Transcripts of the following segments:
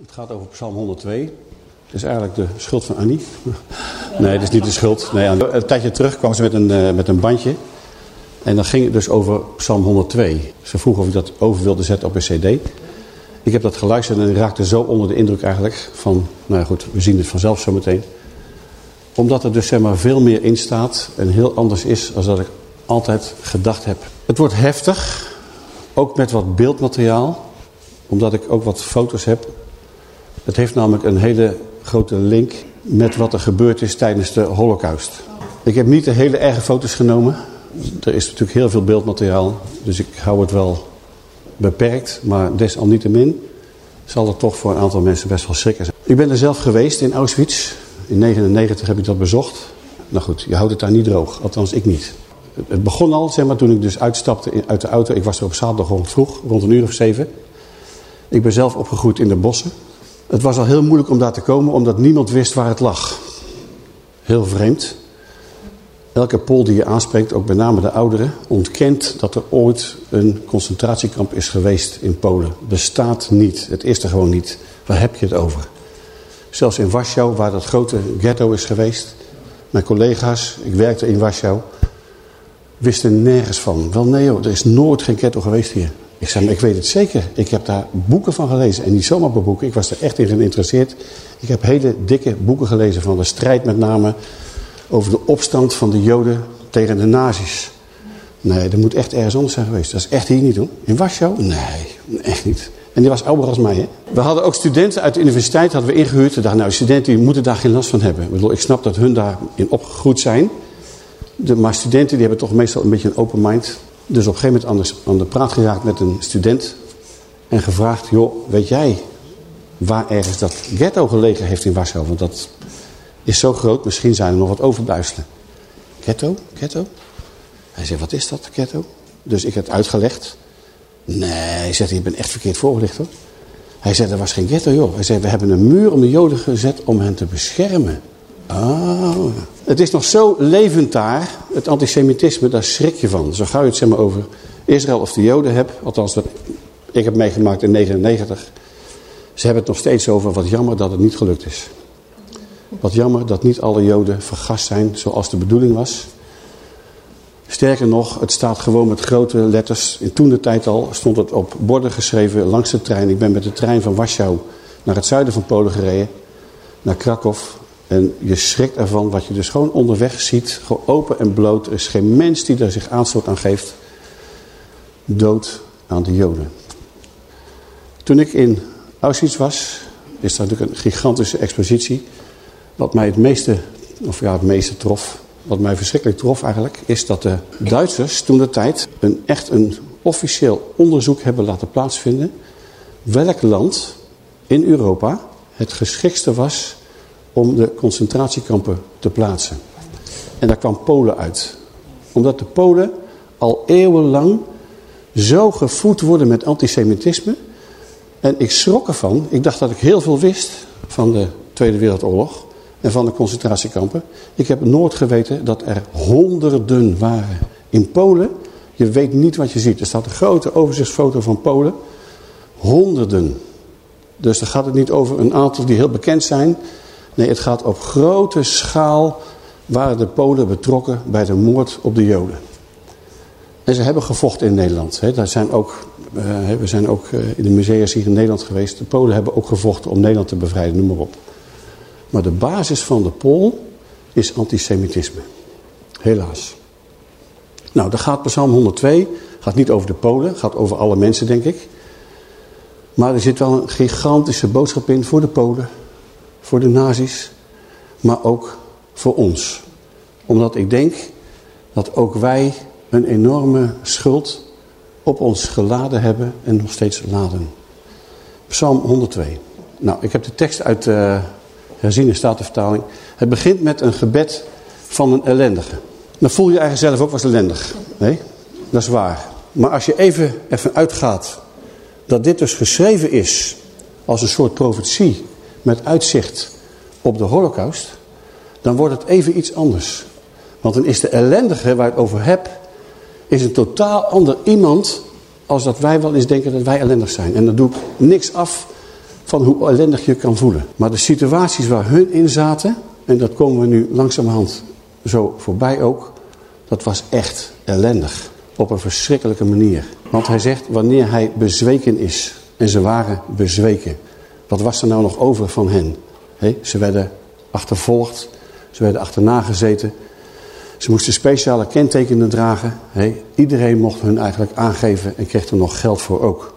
Het gaat over Psalm 102. Het is eigenlijk de schuld van Annie. Nee, dat is niet de schuld. Nee, een tijdje terug kwam ze met een, eh, met een bandje. En dan ging het dus over Psalm 102. Ze vroeg of ik dat over wilde zetten op een cd. Ik heb dat geluisterd en raakte zo onder de indruk eigenlijk van... Nou ja, goed, we zien het vanzelf zo meteen. Omdat er dus zeg maar veel meer in staat en heel anders is... dan dat ik altijd gedacht heb. Het wordt heftig, ook met wat beeldmateriaal. Omdat ik ook wat foto's heb. Het heeft namelijk een hele grote link met wat er gebeurd is tijdens de holocaust. Ik heb niet de hele erge foto's genomen. Er is natuurlijk heel veel beeldmateriaal. Dus ik hou het wel beperkt. Maar desalniettemin zal het toch voor een aantal mensen best wel schrikken zijn. Ik ben er zelf geweest in Auschwitz. In 1999 heb ik dat bezocht. Nou goed, je houdt het daar niet droog. Althans, ik niet. Het begon al, zeg maar, toen ik dus uitstapte uit de auto. Ik was er op zaterdag vroeg, rond een uur of zeven. Ik ben zelf opgegroeid in de bossen. Het was al heel moeilijk om daar te komen, omdat niemand wist waar het lag. Heel vreemd. Elke Pool die je aanspreekt, ook met name de ouderen, ontkent dat er ooit een concentratiekamp is geweest in Polen. Bestaat niet. Het is er gewoon niet. Waar heb je het over? Zelfs in Warschau, waar dat grote ghetto is geweest. Mijn collega's, ik werkte in Warschau, wisten nergens van. Wel nee hoor, er is nooit geen ghetto geweest hier. Ik zei, ik weet het zeker. Ik heb daar boeken van gelezen. En niet zomaar boeken. Ik was er echt in geïnteresseerd. Ik heb hele dikke boeken gelezen van de strijd met name over de opstand van de Joden tegen de nazi's. Nee, dat moet echt ergens anders zijn geweest. Dat is echt hier niet hoor. In Warschau? Nee, echt niet. En die was ouder als mij. We hadden ook studenten uit de universiteit hadden we ingehuurd. We nou, studenten die moeten daar geen last van hebben. Ik snap dat hun daarin opgegroeid zijn. De, maar studenten die hebben toch meestal een beetje een open mind. Dus op een gegeven moment aan de praat geraakt met een student. En gevraagd, joh, weet jij waar ergens dat ghetto gelegen heeft in Warschau? Want dat is zo groot, misschien zijn er nog wat overblijfselen. Ghetto? Ghetto? Hij zei, wat is dat, ghetto? Dus ik heb uitgelegd. Nee, zegt hij, je bent echt verkeerd voorgelicht hoor. Hij zei, er was geen ghetto joh. Hij zei, we hebben een muur om de joden gezet om hen te beschermen. Oh. Het is nog zo levend daar, het antisemitisme, daar schrik je van. Zo gauw je het over Israël of de joden hebt, althans wat ik heb meegemaakt in 1999. Ze hebben het nog steeds over, wat jammer dat het niet gelukt is. Wat jammer dat niet alle joden vergast zijn zoals de bedoeling was. Sterker nog, het staat gewoon met grote letters. In toen de tijd al stond het op borden geschreven langs de trein. Ik ben met de trein van Warschau naar het zuiden van Polen gereden. Naar Krakow. En je schrikt ervan wat je dus gewoon onderweg ziet. Gewoon open en bloot. Er is geen mens die daar zich aanstoot aan geeft. Dood aan de joden. Toen ik in Auschwitz was, is daar natuurlijk een gigantische expositie. Wat mij het meeste, of ja het meeste trof, wat mij verschrikkelijk trof eigenlijk, is dat de Duitsers toen de tijd een, echt een officieel onderzoek hebben laten plaatsvinden. Welk land in Europa het geschiktste was om de concentratiekampen te plaatsen. En daar kwam Polen uit. Omdat de Polen al eeuwenlang zo gevoed worden met antisemitisme. En ik schrok ervan. Ik dacht dat ik heel veel wist van de Tweede Wereldoorlog en van de concentratiekampen. Ik heb nooit geweten dat er honderden waren. In Polen, je weet niet wat je ziet. Er staat een grote overzichtsfoto van Polen. Honderden. Dus dan gaat het niet over een aantal die heel bekend zijn. Nee, het gaat op grote schaal waren de Polen betrokken bij de moord op de Joden. En ze hebben gevochten in Nederland. Daar zijn ook, uh, we zijn ook uh, in de musea hier in Nederland geweest. De Polen hebben ook gevochten om Nederland te bevrijden, noem maar op. Maar de basis van de Pool is antisemitisme. Helaas. Nou, daar gaat Psalm 102. Gaat niet over de Polen, gaat over alle mensen, denk ik. Maar er zit wel een gigantische boodschap in voor de Polen, voor de nazi's, maar ook voor ons. Omdat ik denk dat ook wij een enorme schuld op ons geladen hebben en nog steeds laden. Psalm 102. Nou, ik heb de tekst uit de herziene statenvertaling. Het begint met een gebed van een ellendige. Dan voel je je eigen zelf ook eens ellendig. Nee? Dat is waar. Maar als je even, even uitgaat dat dit dus geschreven is als een soort profetie met uitzicht op de holocaust, dan wordt het even iets anders. Want dan is de ellendige waar ik het over heb, is een totaal ander iemand als dat wij wel eens denken dat wij ellendig zijn. En dan doe ik niks af van hoe ellendig je kan voelen. Maar de situaties waar hun in zaten, en dat komen we nu langzamerhand zo voorbij ook, dat was echt ellendig. Op een verschrikkelijke manier. Want hij zegt, wanneer hij bezweken is, en ze waren bezweken. Wat was er nou nog over van hen? ze werden achtervolgd, ze werden achterna gezeten. Ze moesten speciale kentekenen dragen. iedereen mocht hun eigenlijk aangeven en kreeg er nog geld voor ook.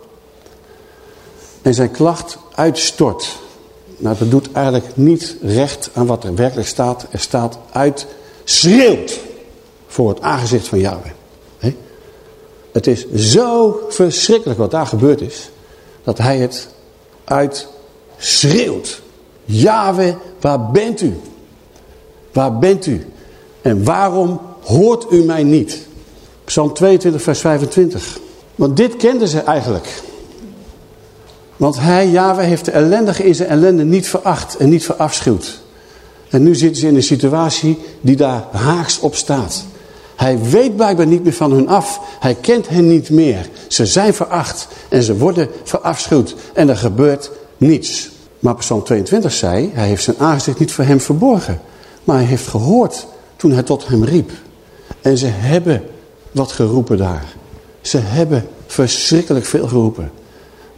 En zijn klacht uitstort. Nou, dat doet eigenlijk niet recht aan wat er werkelijk staat. Er staat uit schreeuwt voor het aangezicht van Yahweh. Het is zo verschrikkelijk wat daar gebeurd is, dat hij het uitschreeuwt. Yahweh, waar bent u? Waar bent u? En waarom hoort u mij niet? Psalm 22 vers 25. Want dit kenden ze eigenlijk. Want hij, Yahweh, heeft de ellendige in zijn ellende niet veracht en niet verafschuwd. En nu zitten ze in een situatie die daar haaks op staat. Hij weet blijkbaar niet meer van hun af. Hij kent hen niet meer. Ze zijn veracht en ze worden verafschuwd. En er gebeurt niets. Maar Psalm 22 zei, hij heeft zijn aangezicht niet voor hem verborgen. Maar hij heeft gehoord toen hij tot hem riep. En ze hebben wat geroepen daar. Ze hebben verschrikkelijk veel geroepen.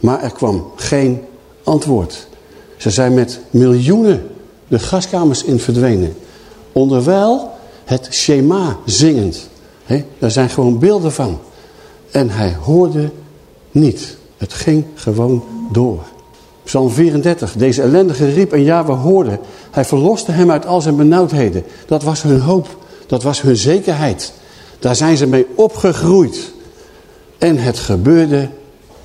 Maar er kwam geen antwoord. Ze zijn met miljoenen de gaskamers in verdwenen. Onderwijl het Shema zingend. He, daar zijn gewoon beelden van. En hij hoorde niet. Het ging gewoon door. Psalm 34. Deze ellendige riep en ja, we hoorden. Hij verloste hem uit al zijn benauwdheden. Dat was hun hoop. Dat was hun zekerheid. Daar zijn ze mee opgegroeid. En het gebeurde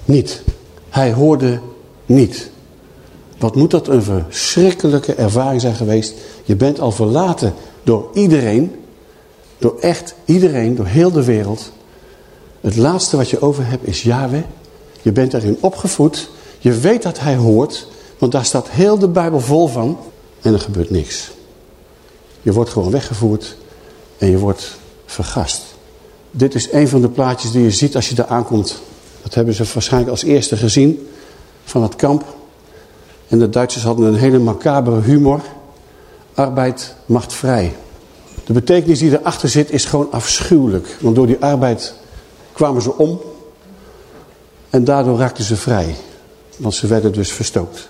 niet. Hij hoorde niet. Wat moet dat een verschrikkelijke ervaring zijn geweest. Je bent al verlaten door iedereen. Door echt iedereen, door heel de wereld. Het laatste wat je over hebt is Yahweh. Je bent daarin opgevoed. Je weet dat hij hoort. Want daar staat heel de Bijbel vol van. En er gebeurt niks. Je wordt gewoon weggevoerd. En je wordt vergast. Dit is een van de plaatjes die je ziet als je daar aankomt. Dat hebben ze waarschijnlijk als eerste gezien van het kamp. En de Duitsers hadden een hele macabere humor. Arbeid macht vrij. De betekenis die erachter zit is gewoon afschuwelijk. Want door die arbeid kwamen ze om. En daardoor raakten ze vrij. Want ze werden dus verstookt.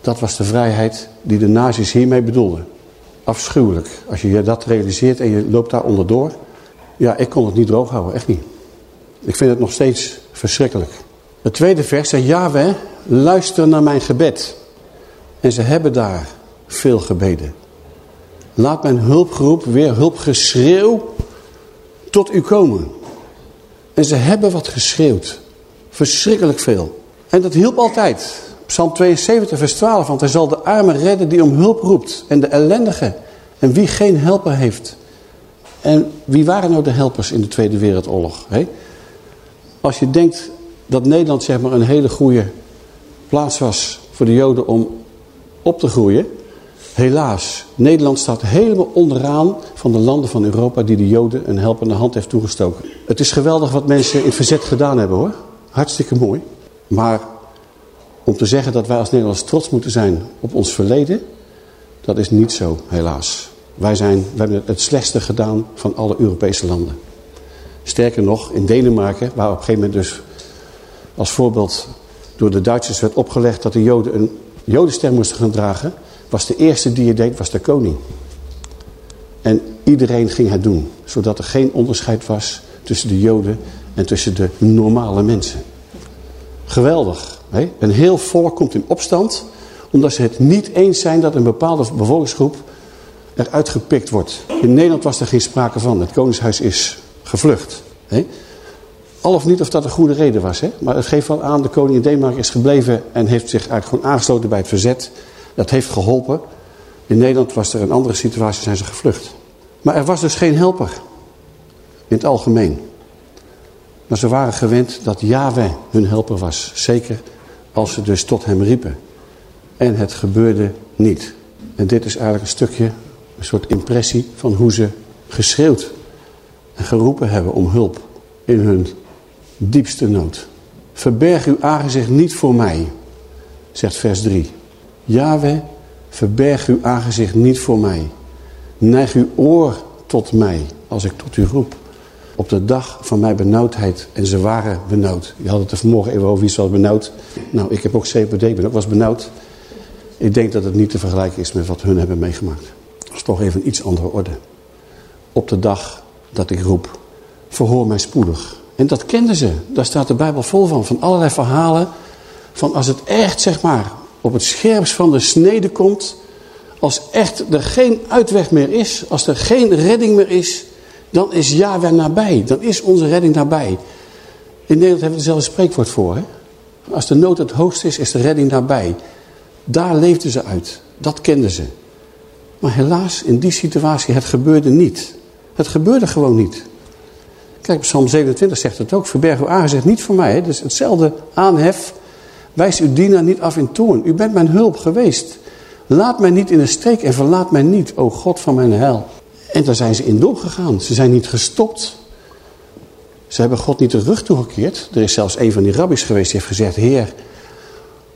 Dat was de vrijheid die de nazi's hiermee bedoelden. Afschuwelijk. Als je je dat realiseert en je loopt daar onderdoor. Ja, ik kon het niet droog houden. Echt niet. Ik vind het nog steeds verschrikkelijk. Het tweede vers zegt, Yahweh, luister naar mijn gebed. En ze hebben daar veel gebeden. Laat mijn hulpgeroep, weer hulpgeschreeuw, tot u komen. En ze hebben wat geschreeuwd. Verschrikkelijk veel. En dat hielp altijd. Psalm 72 vers 12. Want hij zal de armen redden die om hulp roept. En de ellendige. En wie geen helper heeft. En wie waren nou de helpers in de Tweede Wereldoorlog? Als je denkt dat Nederland zeg maar, een hele goede plaats was voor de Joden om op te groeien. Helaas, Nederland staat helemaal onderaan van de landen van Europa die de Joden een helpende hand heeft toegestoken. Het is geweldig wat mensen in het verzet gedaan hebben hoor. Hartstikke mooi. Maar om te zeggen dat wij als Nederlanders trots moeten zijn op ons verleden, dat is niet zo helaas. Wij, zijn, wij hebben het slechtste gedaan van alle Europese landen. Sterker nog, in Denemarken, waar op een gegeven moment dus als voorbeeld door de Duitsers werd opgelegd dat de Joden een Jodenster moesten gaan dragen, was de eerste die het deed, was de koning. En iedereen ging het doen, zodat er geen onderscheid was tussen de Joden en tussen de normale mensen. Geweldig. Hè? Een heel volk komt in opstand, omdat ze het niet eens zijn dat een bepaalde bevolkingsgroep eruit gepikt wordt. In Nederland was er geen sprake van. Het koningshuis is gevlucht. Hè? Al of niet of dat een goede reden was. Hè? Maar het geeft wel aan, de koning in Denemarken is gebleven en heeft zich eigenlijk gewoon aangesloten bij het verzet. Dat heeft geholpen. In Nederland was er een andere situatie, zijn ze gevlucht. Maar er was dus geen helper. In het algemeen. Maar ze waren gewend dat Yahweh hun helper was. Zeker als ze dus tot hem riepen. En het gebeurde niet. En dit is eigenlijk een stukje, een soort impressie van hoe ze geschreeuwd en geroepen hebben om hulp in hun diepste nood. Verberg uw aangezicht niet voor mij, zegt vers 3. Yahweh, verberg uw aangezicht niet voor mij. Neig uw oor tot mij als ik tot u roep. Op de dag van mijn benauwdheid. En ze waren benauwd. Je had het er vanmorgen even over wie was benauwd. Nou, ik heb ook CPD, ik ben ook was benauwd. Ik denk dat het niet te vergelijken is met wat hun hebben meegemaakt. Dat is toch even een iets andere orde. Op de dag dat ik roep, verhoor mij spoedig. En dat kenden ze. Daar staat de Bijbel vol van. Van allerlei verhalen. Van als het echt, zeg maar, op het scherpst van de snede komt. Als echt er geen uitweg meer is. Als er geen redding meer is. Dan is Yahweh nabij. Dan is onze redding nabij. In Nederland hebben we zelfs een spreekwoord voor. Hè? Als de nood het hoogst is, is de redding nabij. Daar leefden ze uit. Dat kenden ze. Maar helaas, in die situatie, het gebeurde niet. Het gebeurde gewoon niet. Kijk, Psalm 27 zegt het ook. Verberg uw aangezicht niet voor mij. Dus hetzelfde aanhef. Wijs uw dienaar niet af in toorn. U bent mijn hulp geweest. Laat mij niet in de steek en verlaat mij niet, o God van mijn heil. En daar zijn ze in doorgegaan. Ze zijn niet gestopt. Ze hebben God niet de rug toegekeerd. Er is zelfs een van die rabbis geweest die heeft gezegd... Heer,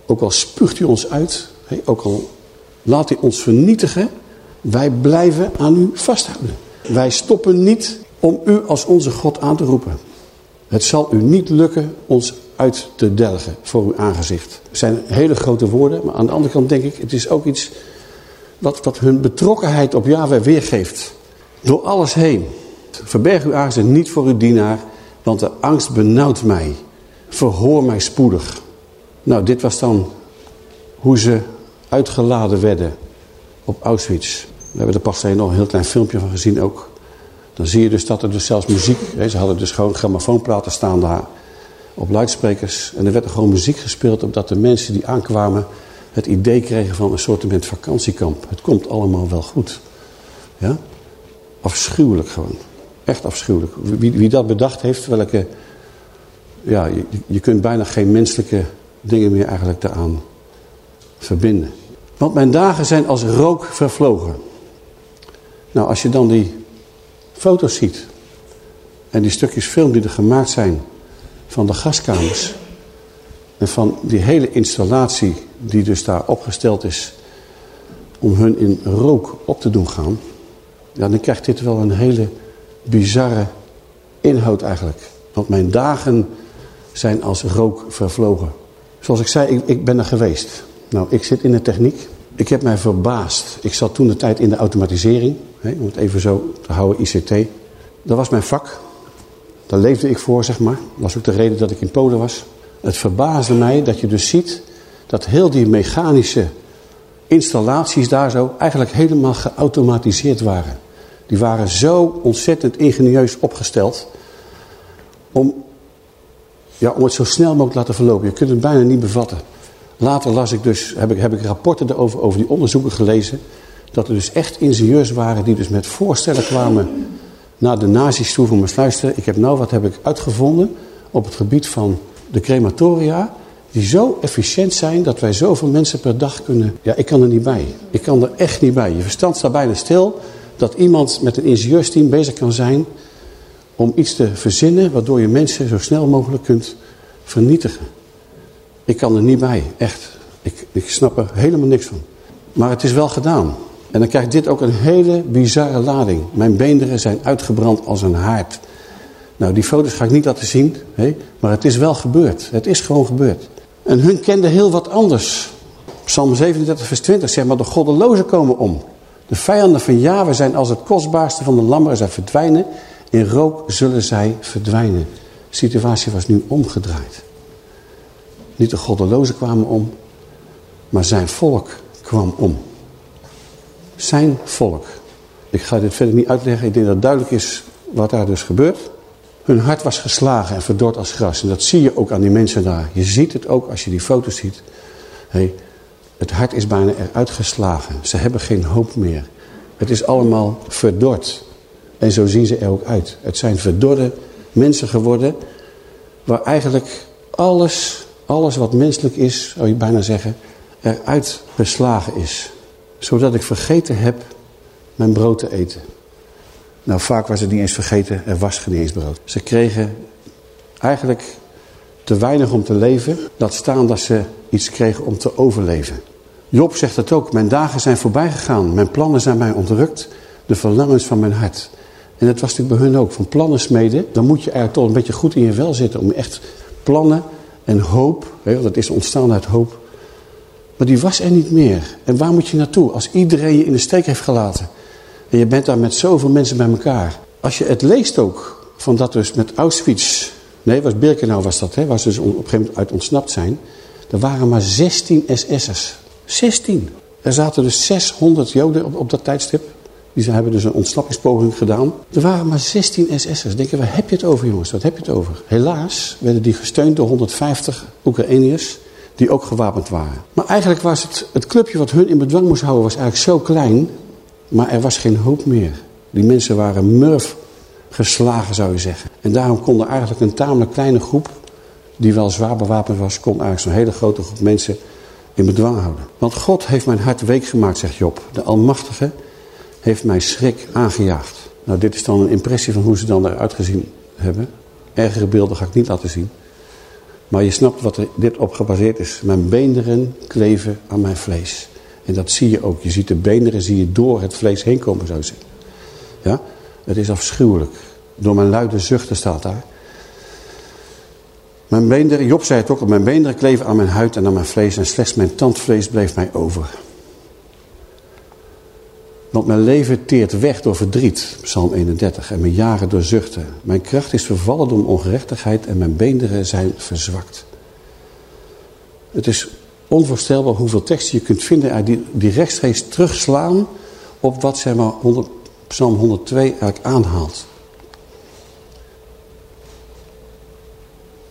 ook al spuugt u ons uit, ook al laat u ons vernietigen... wij blijven aan u vasthouden. Wij stoppen niet om u als onze God aan te roepen. Het zal u niet lukken ons uit te delgen voor uw aangezicht. Het zijn hele grote woorden, maar aan de andere kant denk ik... het is ook iets wat, wat hun betrokkenheid op Yahweh weergeeft. Door alles heen. Verberg uw aangezicht niet voor uw dienaar, want de angst benauwt mij. Verhoor mij spoedig. Nou, dit was dan hoe ze uitgeladen werden op Auschwitz. We hebben er pas nog een heel klein filmpje van gezien ook. Dan zie je dus dat er dus zelfs muziek... Hè, ze hadden dus gewoon grammofoonplaten staan daar op luidsprekers. En er werd er gewoon muziek gespeeld... omdat de mensen die aankwamen het idee kregen van een soort vakantiekamp. Het komt allemaal wel goed. Ja? Afschuwelijk gewoon. Echt afschuwelijk. Wie, wie dat bedacht heeft, welke... Ja, je, je kunt bijna geen menselijke dingen meer eigenlijk daaraan verbinden. Want mijn dagen zijn als rook vervlogen. Nou, als je dan die foto's ziet. En die stukjes film die er gemaakt zijn van de gaskamers. En van die hele installatie die dus daar opgesteld is om hun in rook op te doen gaan. Ja, dan krijgt dit wel een hele bizarre inhoud eigenlijk. Want mijn dagen zijn als rook vervlogen. Zoals ik zei, ik, ik ben er geweest. Nou, ik zit in de techniek. Ik heb mij verbaasd. Ik zat toen de tijd in de automatisering. Hè, om het even zo te houden, ICT. Dat was mijn vak. Daar leefde ik voor, zeg maar. Dat was ook de reden dat ik in Polen was. Het verbaasde mij dat je dus ziet dat heel die mechanische installaties daar zo eigenlijk helemaal geautomatiseerd waren. Die waren zo ontzettend ingenieus opgesteld om, ja, om het zo snel mogelijk te laten verlopen. Je kunt het bijna niet bevatten. Later las ik dus, heb ik, heb ik rapporten erover, over die onderzoeken gelezen. Dat er dus echt ingenieurs waren die dus met voorstellen kwamen naar de nazi's toe. Van luisteren, ik heb nou wat heb ik uitgevonden op het gebied van de crematoria. Die zo efficiënt zijn dat wij zoveel mensen per dag kunnen... Ja, ik kan er niet bij. Ik kan er echt niet bij. Je verstand staat bijna stil dat iemand met een ingenieursteam bezig kan zijn... om iets te verzinnen waardoor je mensen zo snel mogelijk kunt vernietigen. Ik kan er niet bij, echt. Ik, ik snap er helemaal niks van. Maar het is wel gedaan. En dan krijgt dit ook een hele bizarre lading. Mijn beenderen zijn uitgebrand als een haard. Nou, die foto's ga ik niet laten zien. Hè? Maar het is wel gebeurd. Het is gewoon gebeurd. En hun kenden heel wat anders. Psalm 37 vers 20 zegt maar de goddelozen komen om. De vijanden van Jahwe zijn als het kostbaarste van de lammeren. Zij verdwijnen. In rook zullen zij verdwijnen. De situatie was nu omgedraaid. Niet de goddelozen kwamen om, maar zijn volk kwam om. Zijn volk. Ik ga dit verder niet uitleggen. Ik denk dat duidelijk is wat daar dus gebeurt. Hun hart was geslagen en verdord als gras. En dat zie je ook aan die mensen daar. Je ziet het ook als je die foto's ziet. Hey, het hart is bijna eruit geslagen. Ze hebben geen hoop meer. Het is allemaal verdord. En zo zien ze er ook uit. Het zijn verdorde mensen geworden waar eigenlijk alles, alles wat menselijk is, zou je bijna zeggen, eruit beslagen is. Zodat ik vergeten heb mijn brood te eten. Nou, vaak was het niet eens vergeten, er was geen eens brood. Ze kregen eigenlijk te weinig om te leven. Laat staan dat ze iets kregen om te overleven. Job zegt het ook. Mijn dagen zijn voorbij gegaan. Mijn plannen zijn mij ontrukt. De verlangens van mijn hart. En dat was natuurlijk bij hun ook. Van plannen smeden. Dan moet je eigenlijk toch een beetje goed in je vel zitten. Om echt plannen en hoop. want het is ontstaan uit hoop. Maar die was er niet meer. En waar moet je naartoe? Als iedereen je in de steek heeft gelaten. En je bent daar met zoveel mensen bij elkaar. Als je het leest ook. Van dat dus met Auschwitz Nee, was Birkenau was dat, hè, waar ze dus op een gegeven moment uit ontsnapt zijn. Er waren maar 16 SS'ers. 16. Er zaten dus 600 Joden op, dat tijdstip. Die hebben dus een ontsnappingspoging gedaan. Er waren maar 16 SS'ers. Denken, waar heb je het over jongens? Wat heb je het over? Helaas werden die gesteund door 150 Oekraïniërs die ook gewapend waren. Maar eigenlijk was het, het clubje wat hun in bedwang moest houden was eigenlijk zo klein. Maar er was geen hoop meer. Die mensen waren murf geslagen zou je zeggen. En daarom kon er eigenlijk een tamelijk kleine groep, die wel zwaar bewapend was, kon eigenlijk zo'n hele grote groep mensen in bedwang houden. Want God heeft mijn hart week gemaakt, zegt Job. De Almachtige heeft mij schrik aangejaagd. Nou, dit is dan een impressie van hoe ze dan eruit gezien hebben. Ergere beelden ga ik niet laten zien. Maar je snapt wat er dit op gebaseerd is. Mijn beenderen kleven aan mijn vlees. En dat zie je ook. Je ziet de beenderen zie je door het vlees heen komen, zou je zeggen. Ja? Het is afschuwelijk. Door mijn luide zuchten staat daar. Mijn beenderen, Job zei het ook, mijn beenderen kleven aan mijn huid en aan mijn vlees en slechts mijn tandvlees bleef mij over. Want mijn leven teert weg door verdriet, Psalm 31, en mijn jaren door zuchten. Mijn kracht is vervallen door ongerechtigheid en mijn beenderen zijn verzwakt. Het is onvoorstelbaar hoeveel teksten je kunt vinden die, rechtstreeks terugslaan op wat zeg maar, Psalm 102 eigenlijk aanhaalt.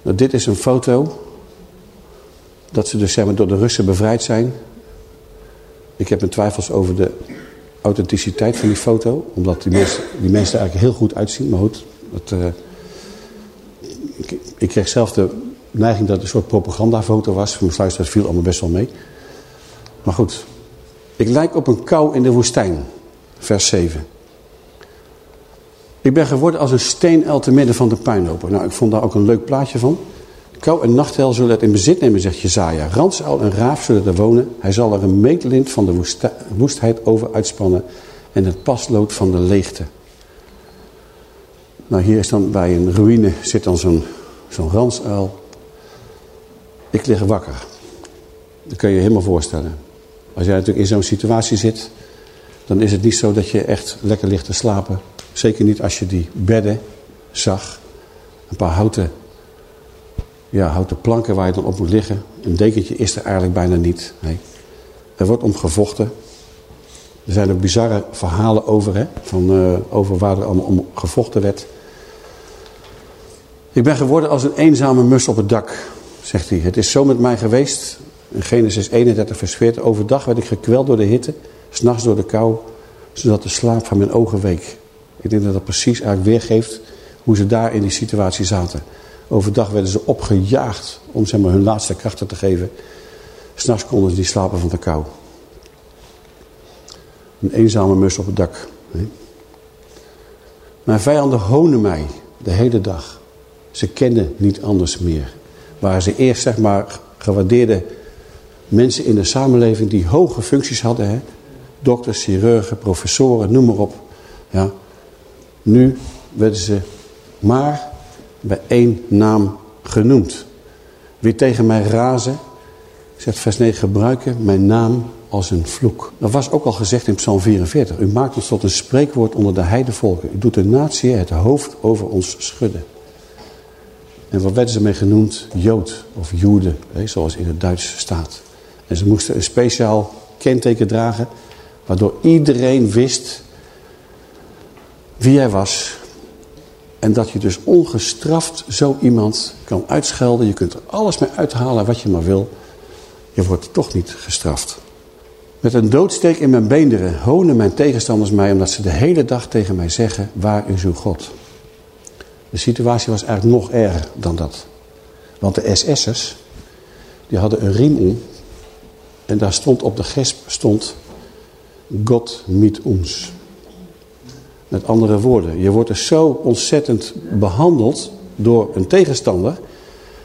Nou, dit is een foto dat ze dus zeg door de Russen bevrijd zijn. Ik heb mijn twijfels over de authenticiteit van die foto. Omdat die mensen, die mensen eigenlijk heel goed uitzien. Maar goed, ik, ik, kreeg zelf de neiging dat het een soort propagandafoto was. Voor mijn sluister viel allemaal best wel mee. Maar goed, ik lijk op een kou in de woestijn. Vers 7. Ik ben geworden als een steenel te midden van de puinhopen. Nou, ik vond daar ook een leuk plaatje van. Kou en nachthel zullen het in bezit nemen, zegt Jezaja. Ransuil en raaf zullen er wonen. Hij zal er een meetlint van de woestheid over uitspannen. En het paslood van de leegte. Nou, hier is dan bij een ruïne zit dan zo'n zo'n ransuil. Ik lig wakker. Dat kun je je helemaal voorstellen. Als jij natuurlijk in zo'n situatie zit... dan is het niet zo dat je echt lekker ligt te slapen... Zeker niet als je die bedden zag. Een paar houten, ja, houten planken waar je dan op moet liggen. Een dekentje is er eigenlijk bijna niet. Nee. Er wordt om gevochten. Er zijn er bizarre verhalen over, hè, van, uh, over waar er allemaal om gevochten werd. Ik ben geworden als een eenzame mus op het dak, zegt hij. Het is zo met mij geweest. In Genesis 31 vers 40. Overdag werd ik gekweld door de hitte, s'nachts door de kou, zodat de slaap van mijn ogen week. Ik denk dat dat precies eigenlijk weergeeft hoe ze daar in die situatie zaten. Overdag werden ze opgejaagd om zeg maar, hun laatste krachten te geven. S'nachts konden ze niet slapen van de kou. Een eenzame mus op het dak. Mijn vijanden honen mij de hele dag. Ze kennen niet anders meer. Waar ze eerst zeg maar gewaardeerde mensen in de samenleving die hoge functies hadden. Hè? Dokters, chirurgen, professoren, noem maar op. Ja, nu werden ze maar bij één naam genoemd. Wie tegen mij razen, zegt vers 9, gebruiken mijn naam als een vloek. Dat was ook al gezegd in Psalm 44. U maakt ons tot een spreekwoord onder de heidevolken. U doet de natie het hoofd over ons schudden. En wat werden ze mee genoemd? Jood of Joede, zoals in het Duits staat. En ze moesten een speciaal kenteken dragen, waardoor iedereen wist wie jij was. En dat je dus ongestraft zo iemand kan uitschelden. Je kunt er alles mee uithalen wat je maar wil. Je wordt toch niet gestraft. Met een doodsteek in mijn beenderen honen mijn tegenstanders mij... omdat ze de hele dag tegen mij zeggen, waar is uw God? De situatie was eigenlijk nog erger dan dat. Want de SS'ers, die hadden een riem om... en daar stond op de gesp stond... God mit ons. Met andere woorden, je wordt dus zo ontzettend behandeld door een tegenstander...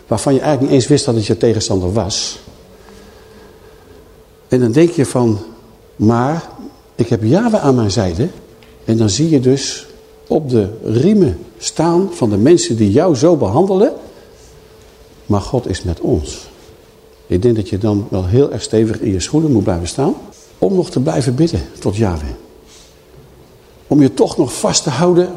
waarvan je eigenlijk niet eens wist dat het je tegenstander was. En dan denk je van, maar ik heb Yahweh aan mijn zijde. En dan zie je dus op de riemen staan van de mensen die jou zo behandelen. Maar God is met ons. Ik denk dat je dan wel heel erg stevig in je schoenen moet blijven staan. Om nog te blijven bidden tot Yahweh. Om je toch nog vast te houden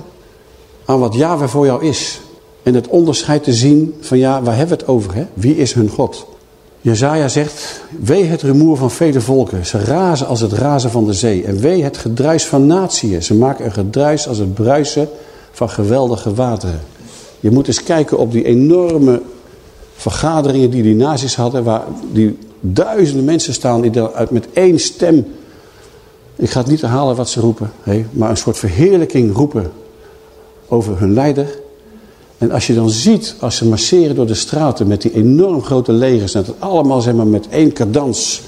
aan wat Yahweh voor jou is. En het onderscheid te zien van ja, waar hebben we het over? Hè? Wie is hun God? Jezaja zegt, wee het rumoer van vele volken. Ze razen als het razen van de zee. En wee het gedruis van natieën. Ze maken een gedruis als het bruisen van geweldige wateren. Je moet eens kijken op die enorme vergaderingen die die nazi's hadden. Waar die duizenden mensen staan die uit met één stem... Ik ga het niet herhalen wat ze roepen. maar een soort verheerlijking roepen over hun leider. En als je dan ziet, als ze marcheren door de straten met die enorm grote legers... en dat allemaal zeg maar, met één cadans...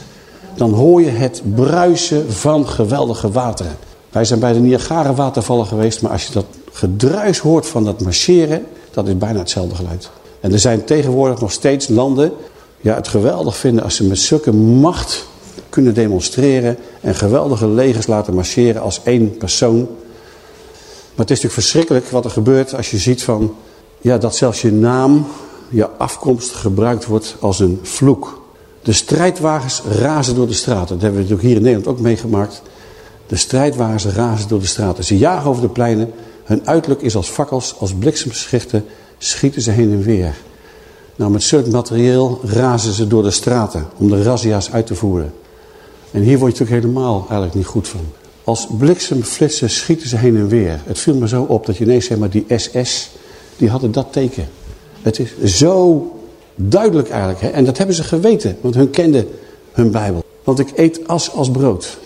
dan hoor je het bruisen van geweldige wateren. Wij zijn bij de Niagara watervallen geweest... maar als je dat gedruis hoort van dat marcheren... dat is bijna hetzelfde geluid. En er zijn tegenwoordig nog steeds landen... ja, het geweldig vinden als ze met zulke macht kunnen demonstreren... en geweldige legers laten marcheren als één persoon... Maar het is natuurlijk verschrikkelijk wat er gebeurt als je ziet van ja, dat zelfs je naam, je afkomst gebruikt wordt als een vloek. De strijdwagens razen door de straten. Dat hebben we natuurlijk hier in Nederland ook meegemaakt. De strijdwagens razen door de straten. Ze jagen over de pleinen. Hun uiterlijk is als fakkels, als bliksemschichten, schieten ze heen en weer. Nou, met zulk materieel razen ze door de straten om de razzia's uit te voeren. En hier word je natuurlijk helemaal eigenlijk niet goed van. Als bliksemflitsen schieten ze heen en weer. Het viel me zo op dat je ineens zeg maar die SS die hadden dat teken. Het is zo duidelijk eigenlijk. Hè? En dat hebben ze geweten, want hun kenden hun Bijbel. Want ik eet as als brood.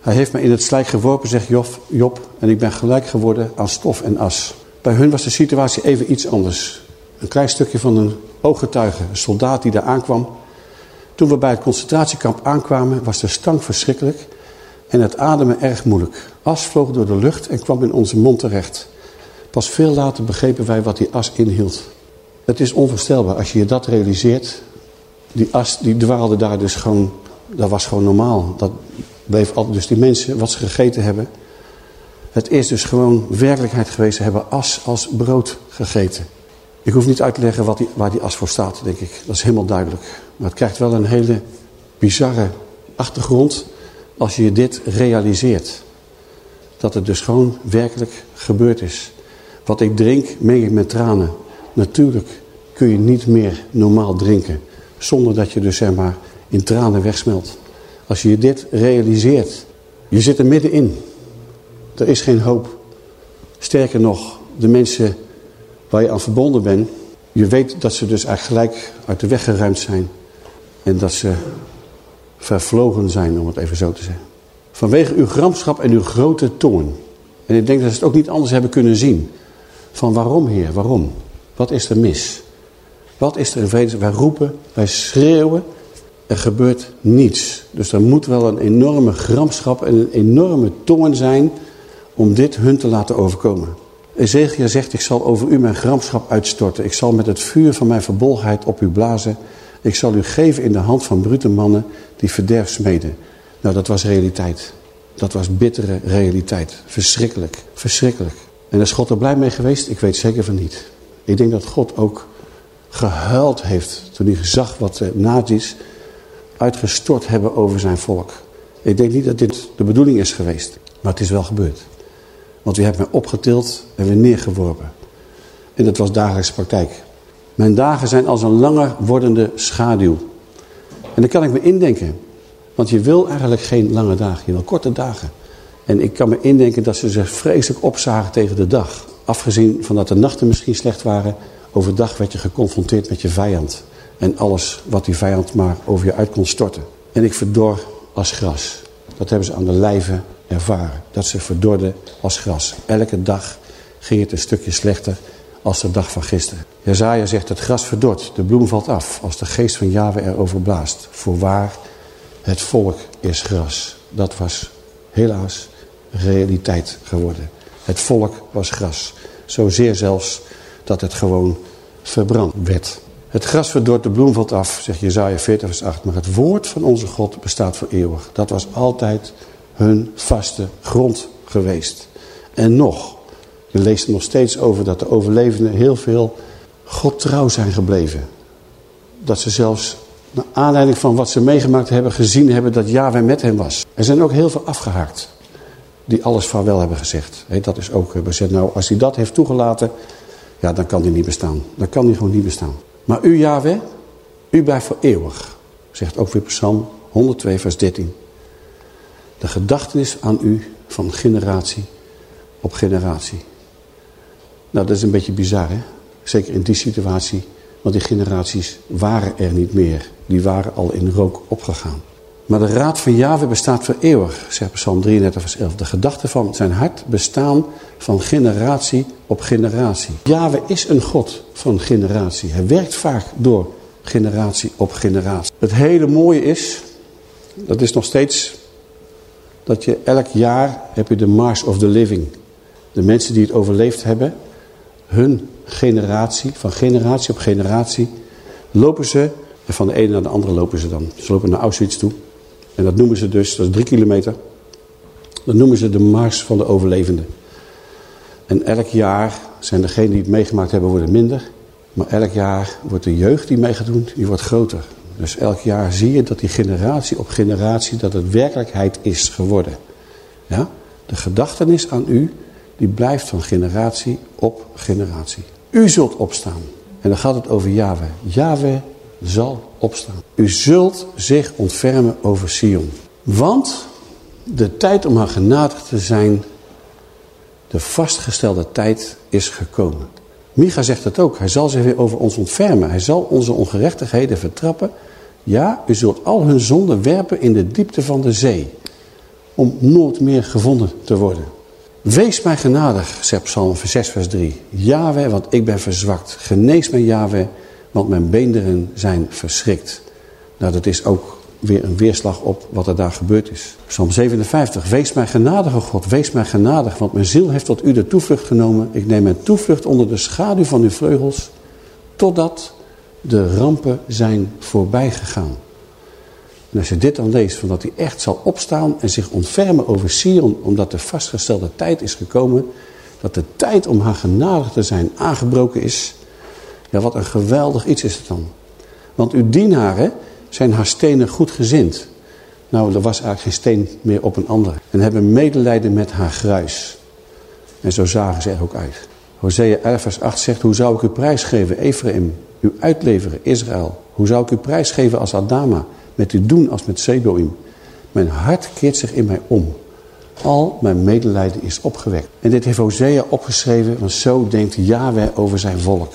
Hij heeft mij in het slijk geworpen, zegt Job, en ik ben gelijk geworden aan stof en as. Bij hun was de situatie even iets anders. Een klein stukje van een ooggetuige, een soldaat die daar aankwam. Toen we bij het concentratiekamp aankwamen, was de stank verschrikkelijk en het ademen erg moeilijk. As vloog door de lucht en kwam in onze mond terecht. Pas veel later begrepen wij wat die as inhield. Het is onvoorstelbaar als je je dat realiseert. Die as die dwaalde daar dus gewoon, dat was gewoon normaal. Dat bleef altijd, dus die mensen, wat ze gegeten hebben. Het is dus gewoon werkelijkheid geweest. Ze hebben as als brood gegeten. Ik hoef niet uit te leggen wat die, waar die as voor staat, denk ik. Dat is helemaal duidelijk. Maar het krijgt wel een hele bizarre achtergrond als je dit realiseert. Dat het dus gewoon werkelijk gebeurd is. Wat ik drink, meng ik met tranen. Natuurlijk kun je niet meer normaal drinken. Zonder dat je dus zeg maar in tranen wegsmelt. Als je dit realiseert. Je zit er middenin. Er is geen hoop. Sterker nog, de mensen waar je aan verbonden bent. Je weet dat ze dus eigenlijk uit de weg geruimd zijn. En dat ze vervlogen zijn, om het even zo te zeggen. Vanwege uw gramschap en uw grote toorn. En ik denk dat ze het ook niet anders hebben kunnen zien. Van waarom Heer, waarom? Wat is er mis? Wat is er in vrede? Wij roepen, wij schreeuwen, er gebeurt niets. Dus er moet wel een enorme gramschap en een enorme tongen zijn om dit hun te laten overkomen. Ezekiel zegt, ik zal over u mijn gramschap uitstorten. Ik zal met het vuur van mijn verbolgenheid op u blazen. Ik zal u geven in de hand van brute mannen die verderf smeden. Nou, dat was realiteit. Dat was bittere realiteit. Verschrikkelijk, verschrikkelijk. En is God er blij mee geweest? Ik weet zeker van niet. Ik denk dat God ook gehuild heeft toen hij zag wat de nazi's uitgestort hebben over zijn volk. Ik denk niet dat dit de bedoeling is geweest, maar het is wel gebeurd. Want u hebt mij opgetild en weer neergeworpen. En dat was dagelijkse praktijk. Mijn dagen zijn als een langer wordende schaduw. En daar kan ik me indenken. Want je wil eigenlijk geen lange dagen, je wil korte dagen. En ik kan me indenken dat ze zich vreselijk opzagen tegen de dag. Afgezien van dat de nachten misschien slecht waren. Overdag werd je geconfronteerd met je vijand. En alles wat die vijand maar over je uit kon storten. En ik verdor als gras. Dat hebben ze aan de lijve ervaren. Dat ze verdorden als gras. Elke dag ging het een stukje slechter als de dag van gisteren. Jezaja zegt het gras verdort, de bloem valt af als de geest van Yahweh erover blaast. Voorwaar, het volk is gras. Dat was helaas realiteit geworden. Het volk was gras. Zozeer zelfs dat het gewoon verbrand werd. Het gras verdort, de bloem valt af, zegt Jezaja 40 vers 8. Maar het woord van onze God bestaat voor eeuwig. Dat was altijd hun vaste grond geweest. En nog, je leest er nog steeds over dat de overlevenden heel veel God trouw zijn gebleven. Dat ze zelfs naar aanleiding van wat ze meegemaakt hebben gezien hebben dat Yahweh met hen was. Er zijn ook heel veel afgehaakt die alles vaarwel hebben gezegd. dat is ook eh, bezet. Nou, als hij dat heeft toegelaten, ja, dan kan hij niet bestaan. Dan kan hij gewoon niet bestaan. Maar u, Yahweh, u blijft voor eeuwig. Zegt ook weer Psalm 102, vers 13. De gedachtenis aan u van generatie op generatie. Nou, dat is een beetje bizar, hè? Zeker in die situatie. Want die generaties waren er niet meer. Die waren al in rook opgegaan. Maar de raad van Yahweh bestaat voor eeuwig, zegt Psalm 33 vers 11. De gedachten van zijn hart bestaan van generatie op generatie. Yahweh is een God van generatie. Hij werkt vaak door generatie op generatie. Het hele mooie is, dat is nog steeds dat je elk jaar heb je de Mars of the Living. De mensen die het overleefd hebben, hun generatie, van generatie op generatie, lopen ze, en van de ene naar de andere lopen ze dan. Ze lopen naar Auschwitz toe. En dat noemen ze dus, dat is drie kilometer, dat noemen ze de mars van de overlevenden. En elk jaar zijn degenen die het meegemaakt hebben worden minder. Maar elk jaar wordt de jeugd die mee gaat doen, die wordt groter. Dus elk jaar zie je dat die generatie op generatie, dat het werkelijkheid is geworden. Ja? De gedachtenis aan u, die blijft van generatie op generatie. U zult opstaan. En dan gaat het over Yahweh. Yahweh zal opstaan. U zult zich ontfermen over Sion. Want de tijd om haar genadigd te zijn, de vastgestelde tijd is gekomen. Micha zegt het ook. Hij zal zich weer over ons ontfermen. Hij zal onze ongerechtigheden vertrappen. Ja, u zult al hun zonden werpen in de diepte van de zee. Om nooit meer gevonden te worden. Wees mij genadig, zegt Psalm 6 vers 3. Yahweh, want ik ben verzwakt. Genees mij, Yahweh, want mijn beenderen zijn verschrikt. Nou, dat is ook weer een weerslag op wat er daar gebeurd is. Psalm 57. Wees mij genadige God, wees mij genadig, want mijn ziel heeft tot u de toevlucht genomen. Ik neem mijn toevlucht onder de schaduw van uw vleugels, totdat de rampen zijn voorbij gegaan. En als je dit dan leest, van dat hij echt zal opstaan en zich ontfermen over Sion, omdat de vastgestelde tijd is gekomen, dat de tijd om haar genadig te zijn aangebroken is, ja, wat een geweldig iets is het dan. Want uw dienaren zijn haar stenen goed gezind. Nou, er was eigenlijk geen steen meer op een ander. En hebben medelijden met haar gruis. En zo zagen ze er ook uit. Hosea 11 vers 8 zegt, hoe zou ik u prijsgeven, Ephraim, u uitleveren, Israël? Hoe zou ik u prijsgeven als Adama, met u doen als met Seboim? Mijn hart keert zich in mij om. Al mijn medelijden is opgewekt. En dit heeft Hosea opgeschreven, want zo denkt Yahweh over zijn volk.